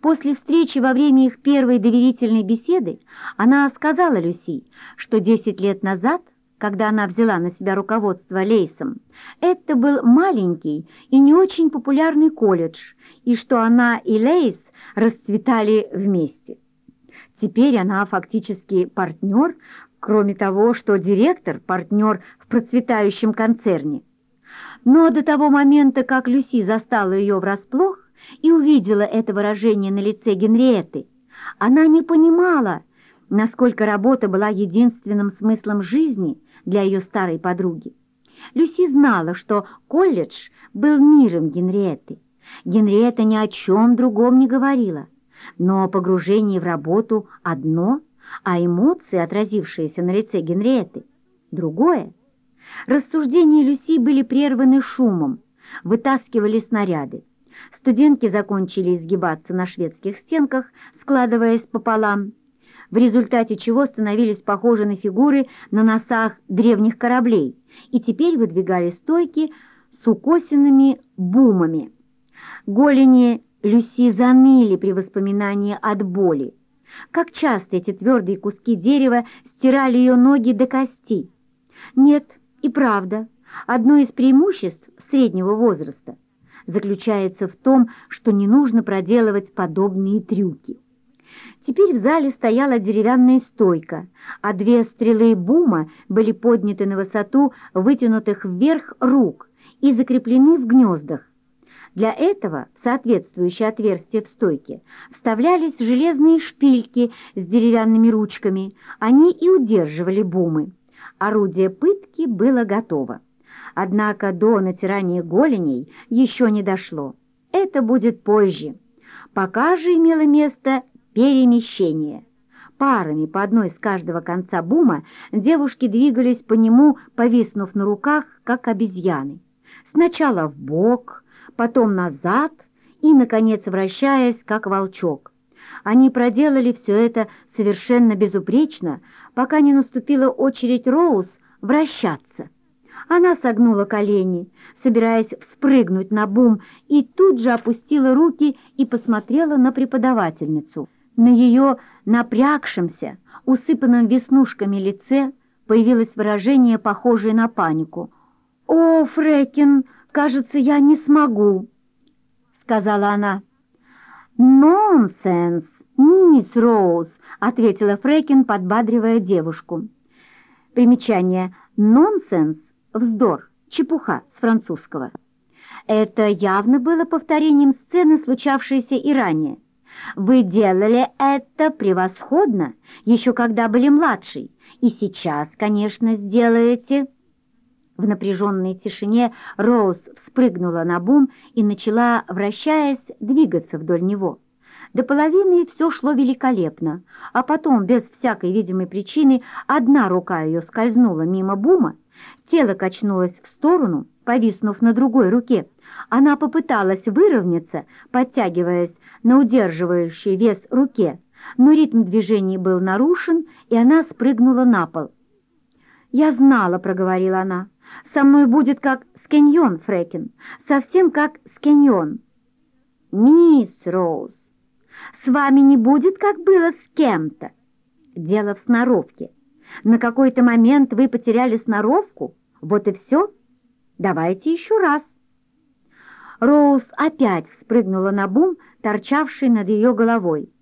После встречи во время их первой доверительной беседы она сказала Люси, что 10 лет назад, когда она взяла на себя руководство Лейсом, это был маленький и не очень популярный колледж, и что она и Лейс расцветали вместе. Теперь она фактически партнер, кроме того, что директор – партнер в процветающем концерне. Но до того момента, как Люси застала ее врасплох и увидела это выражение на лице Генриетты, Она не понимала, насколько работа была единственным смыслом жизни для ее старой подруги. Люси знала, что колледж был миром Генриетты. Генриетта ни о чем другом не говорила, но погружение в работу одно, а эмоции, отразившиеся на лице Генриетты, другое. Рассуждения Люси были прерваны шумом, вытаскивали снаряды. Студентки закончили изгибаться на шведских стенках, складываясь пополам, в результате чего становились похожи на фигуры на носах древних кораблей и теперь выдвигали стойки с укосенными бумами. Голени Люси заныли при воспоминании от боли. Как часто эти твердые куски дерева стирали ее ноги до кости. Нет, и правда, одно из преимуществ среднего возраста заключается в том, что не нужно проделывать подобные трюки. Теперь в зале стояла деревянная стойка, а две стрелы бума были подняты на высоту вытянутых вверх рук и закреплены в гнездах. Для этого в соответствующее отверстие в стойке вставлялись железные шпильки с деревянными ручками, они и удерживали бумы. Орудие пытки было готово. Однако до натирания голеней еще не дошло. Это будет позже. Пока же имело место перемещение. Парами по одной с каждого конца бума девушки двигались по нему, повиснув на руках, как обезьяны. Сначала в бок, потом назад и, наконец, вращаясь, как волчок. Они проделали все это совершенно безупречно, пока не наступила очередь Роуз вращаться. Она согнула колени, собираясь вспрыгнуть на бум, и тут же опустила руки и посмотрела на преподавательницу. На ее напрягшемся, усыпанном веснушками лице появилось выражение, похожее на панику. «О, Фрекин, кажется, я не смогу», — сказала она. «Нонсенс, мисс Роуз», — ответила Фрекин, подбадривая девушку. Примечание «нонсенс» — вздор, чепуха с французского. Это явно было повторением сцены, случавшейся и ранее. Вы делали это превосходно, еще когда были младшей, и сейчас, конечно, сделаете. В напряженной тишине Роуз вспрыгнула на бум и начала, вращаясь, двигаться вдоль него. До половины все шло великолепно, а потом, без всякой видимой причины, одна рука ее скользнула мимо бума, тело качнулось в сторону, повиснув на другой руке. Она попыталась выровняться, подтягиваясь на удерживающей вес руке, но ритм движений был нарушен, и она спрыгнула на пол. «Я знала», — проговорила она, — «со мной будет как Скеньон, Фрекин, совсем как Скеньон». «Мисс Роуз, с вами не будет, как было с кем-то. Дело в сноровке. На какой-то момент вы потеряли сноровку, вот и все. Давайте еще раз». Роуз опять вспрыгнула на бум, торчавший над ее головой.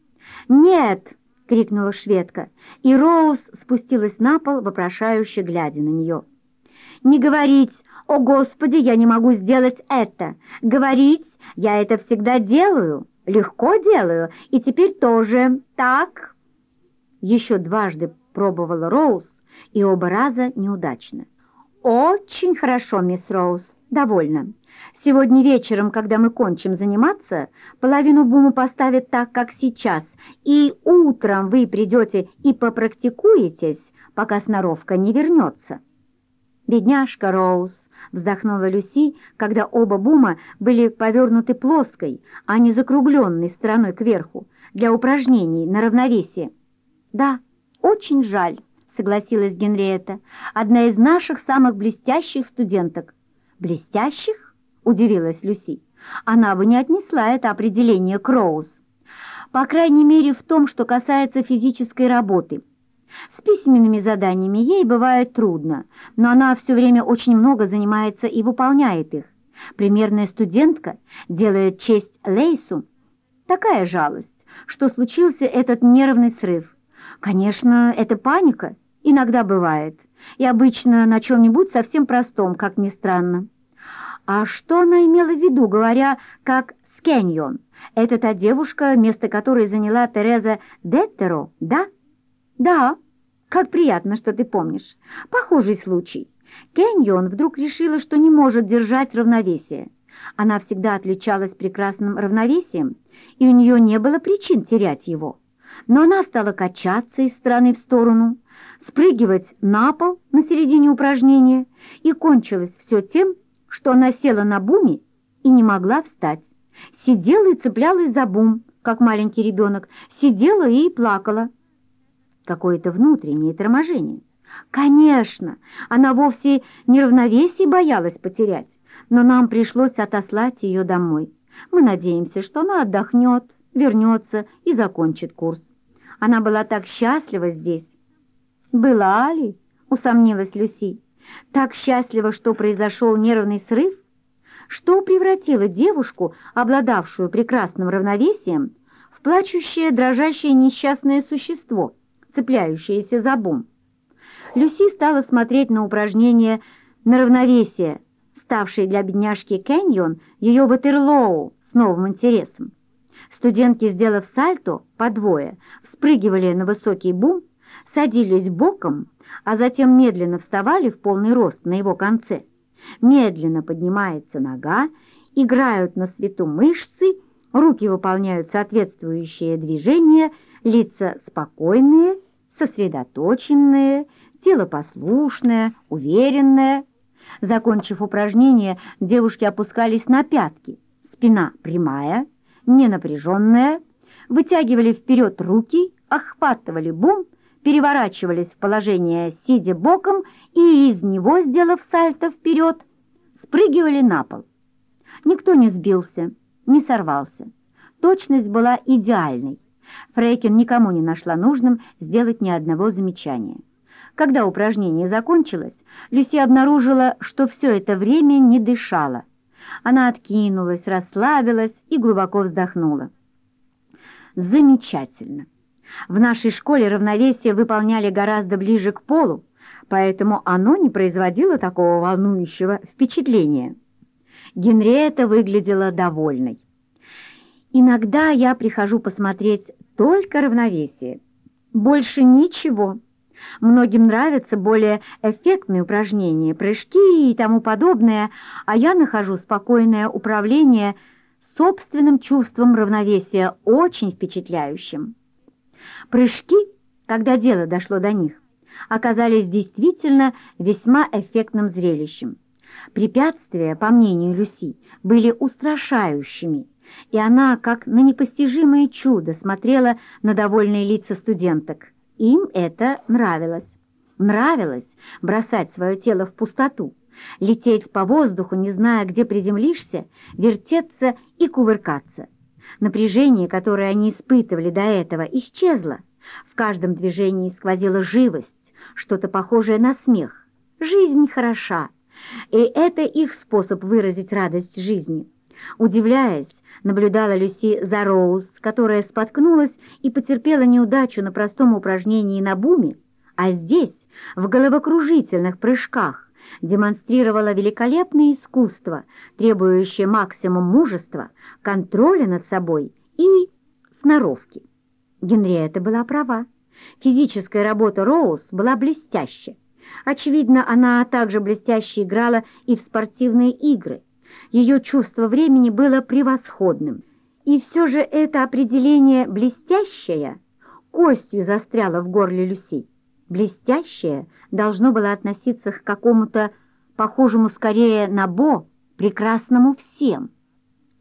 «Нет!» — крикнула шведка, и Роуз спустилась на пол, вопрошающе глядя на нее. «Не говорить, о Господи, я не могу сделать это! Говорить, я это всегда делаю, легко делаю, и теперь тоже так!» Еще дважды пробовала Роуз, и оба раза неудачно. «Очень хорошо, мисс Роуз, довольна. Сегодня вечером, когда мы кончим заниматься, половину буму поставят так, как сейчас, и утром вы придете и попрактикуетесь, пока сноровка не вернется». «Бедняжка Роуз», — вздохнула Люси, когда оба бума были повернуты плоской, а не закругленной стороной кверху, для упражнений на равновесие. «Да, очень жаль», — согласилась Генриетта, «одна из наших самых блестящих студенток». «Блестящих?» — удивилась Люси. «Она бы не отнесла это определение к Роуз. По крайней мере, в том, что касается физической работы. С письменными заданиями ей бывает трудно, но она все время очень много занимается и выполняет их. Примерная студентка делает честь Лейсу. Такая жалость, что случился этот нервный срыв. Конечно, это паника, иногда бывает, и обычно на чем-нибудь совсем простом, как ни странно. А что она имела в виду, говоря, как «скэньон»? Это та девушка, место которой заняла Тереза Деттеро, да? Да. Как приятно, что ты помнишь. Похожий случай. Кэньон вдруг решила, что не может держать равновесие. Она всегда отличалась прекрасным равновесием, и у нее не было причин терять его. Но она стала качаться из стороны в сторону, спрыгивать на пол на середине упражнения, и кончилось все тем, что она села на буме и не могла встать. Сидела и цеплялась за бум, как маленький ребенок, сидела и плакала. Какое-то внутреннее торможение. Конечно, она вовсе неравновесие боялась потерять, но нам пришлось отослать ее домой. Мы надеемся, что она отдохнет, вернется и закончит курс. Она была так счастлива здесь. «Была ли?» — усомнилась Люси. «Так счастлива, что произошел нервный срыв? Что превратило девушку, обладавшую прекрасным равновесием, в плачущее, дрожащее несчастное существо, цепляющееся за бум?» Люси стала смотреть на упражнение на равновесие, ставшее для бедняжки Кэньон ее Ватерлоу с новым интересом. Студентки, сделав сальто по двое, вспрыгивали на высокий бум, садились боком, а затем медленно вставали в полный рост на его конце. Медленно поднимается нога, играют на свету мышцы, руки выполняют соответствующие движения, лица спокойные, сосредоточенные, тело послушное, уверенное. Закончив упражнение, девушки опускались на пятки, спина прямая, ненапряженная, вытягивали вперед руки, охватывали бум, переворачивались в положение сидя боком и из него, сделав сальто вперед, спрыгивали на пол. Никто не сбился, не сорвался. Точность была идеальной. Фрейкин никому не нашла нужным сделать ни одного замечания. Когда упражнение закончилось, Люси обнаружила, что все это время не дышала. Она откинулась, расслабилась и глубоко вздохнула. Замечательно. В нашей школе равновесие выполняли гораздо ближе к полу, поэтому оно не производило такого волнующего впечатления. Генриетта выглядела довольной. «Иногда я прихожу посмотреть только равновесие. Больше ничего». Многим нравятся более эффектные упражнения, прыжки и тому подобное, а я нахожу спокойное управление собственным чувством равновесия очень впечатляющим. Прыжки, когда дело дошло до них, оказались действительно весьма эффектным зрелищем. Препятствия, по мнению Люси, были устрашающими, и она, как на непостижимое чудо, смотрела на довольные лица студенток – им это нравилось. Нравилось бросать свое тело в пустоту, лететь по воздуху, не зная, где приземлишься, вертеться и кувыркаться. Напряжение, которое они испытывали до этого, исчезло. В каждом движении сквозила живость, что-то похожее на смех. Жизнь хороша, и это их способ выразить радость жизни. Удивляясь, наблюдала Люси за Роуз, которая споткнулась и потерпела неудачу на простом упражнении на буме, а здесь, в головокружительных прыжках, демонстрировала великолепное искусство, требующее максимум мужества, контроля над собой и сноровки. Генриетта была права. Физическая работа Роуз была блестящая. Очевидно, она также блестяще играла и в спортивные игры – ее чувство времени было превосходным. И все же это определение «блестящее» костью застряло в горле Люси. «Блестящее» должно было относиться к какому-то похожему скорее на «бо», прекрасному всем.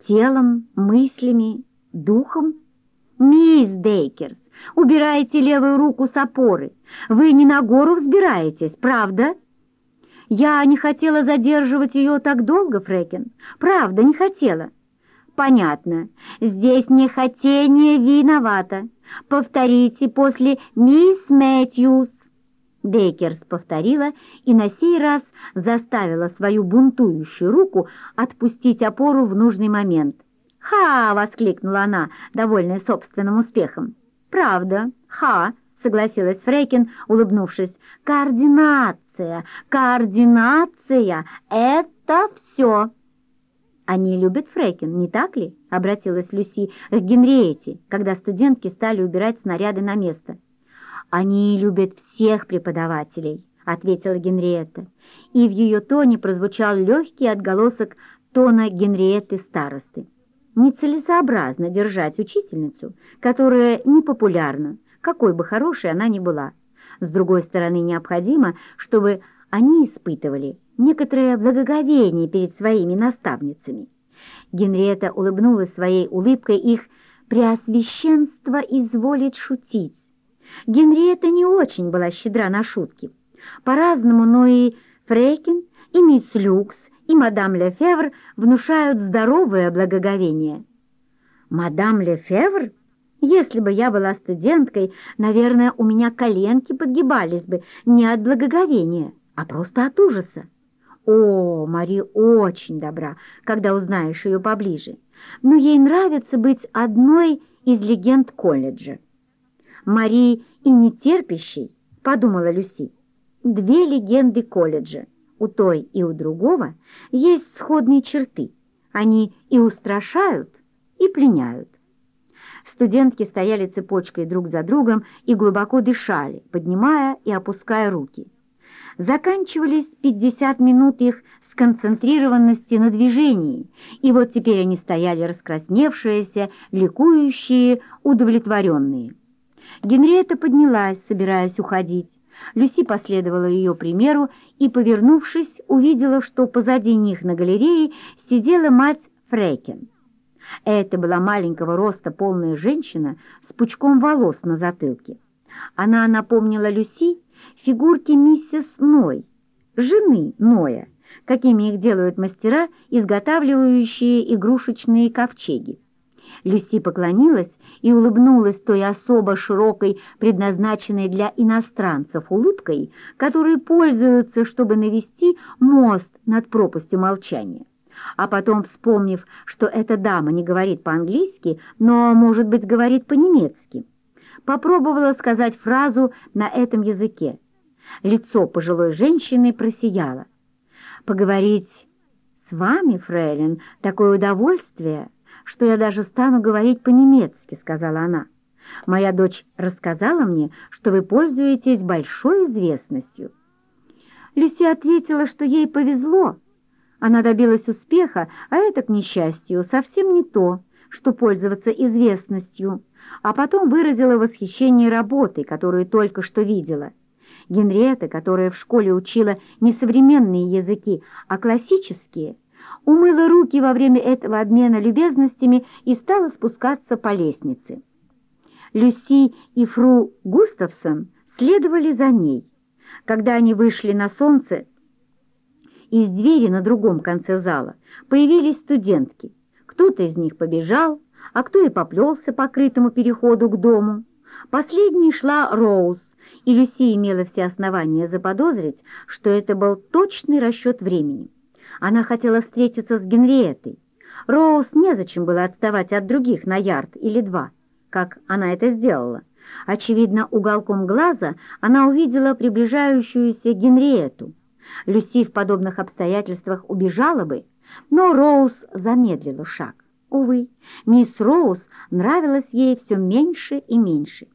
Телом, мыслями, духом. «Мисс Дейкерс, убирайте левую руку с опоры. Вы не на гору взбираетесь, правда?» Я не хотела задерживать ее так долго, Фрекин. Правда, не хотела. Понятно. Здесь не хотение виновата. Повторите после «Мисс Мэтьюс». Дейкерс повторила и на сей раз заставила свою бунтующую руку отпустить опору в нужный момент. «Ха!» — воскликнула она, довольная собственным успехом. «Правда, ха!» — согласилась Фрейкин, улыбнувшись. «Координация! Координация! Это все!» «Они любят Фрейкин, не так ли?» — обратилась Люси к Генриете, когда студентки стали убирать снаряды на место. «Они любят всех преподавателей», — ответила Генриетта, и в ее тоне прозвучал легкий отголосок тона Генриетты старосты. Нецелесообразно держать учительницу, которая непопулярна, какой бы хорошей она ни была. С другой стороны, необходимо, чтобы они испытывали некоторое благоговение перед своими наставницами. Генриетта улыбнулась своей улыбкой их «Преосвященство изволит шутить». Генриетта не очень была щедра на шутки. По-разному, но и Фрейкин, и мисс Люкс, и мадам Лефевр внушают здоровое благоговение. «Мадам Лефевр? Если бы я была студенткой, наверное, у меня коленки подгибались бы не от благоговения, а просто от ужаса. О, Мари очень добра, когда узнаешь ее поближе, но ей нравится быть одной из легенд колледжа. Мари и нетерпящий, подумала Люси, две легенды колледжа. У той и у другого есть сходные черты. Они и устрашают, и пленяют. Студентки стояли цепочкой друг за другом и глубоко дышали, поднимая и опуская руки. Заканчивались 50 минут их сконцентрированности на движении, и вот теперь они стояли раскрасневшиеся, ликующие, удовлетворенные. Генриетта поднялась, собираясь уходить. Люси последовала ее примеру и, повернувшись, увидела, что позади них на галерее сидела мать Фрейкен. Это была маленького роста полная женщина с пучком волос на затылке. Она напомнила Люси фигурки миссис Ной, жены Ноя, какими их делают мастера, изготавливающие игрушечные ковчеги. Люси поклонилась и улыбнулась той особо широкой, предназначенной для иностранцев улыбкой, которой пользуются, чтобы навести мост над пропастью молчания. А потом, вспомнив, что эта дама не говорит по-английски, но, может быть, говорит по-немецки, попробовала сказать фразу на этом языке. Лицо пожилой женщины просияло. «Поговорить с вами, фрейлин, такое удовольствие, что я даже стану говорить по-немецки», — сказала она. «Моя дочь рассказала мне, что вы пользуетесь большой известностью». Люси ответила, что ей повезло. Она добилась успеха, а это, к несчастью, совсем не то, что пользоваться известностью, а потом выразила восхищение работой, которую только что видела. Генриетта, которая в школе учила не современные языки, а классические, умыла руки во время этого обмена любезностями и стала спускаться по лестнице. Люси и фру Густавсон следовали за ней. Когда они вышли на солнце, из двери на другом конце зала появились студентки. Кто-то из них побежал, а кто и поплелся по крытому переходу к дому. Последней шла Роуз, и Люси имела все основания заподозрить, что это был точный расчет времени. Она хотела встретиться с Генриеттой. Роуз незачем было отставать от других на ярд или два, как она это сделала. Очевидно, уголком глаза она увидела приближающуюся Генриетту. Люси в подобных обстоятельствах убежала бы, но Роуз замедлила шаг. Увы, мисс Роуз нравилась ей все меньше и меньше.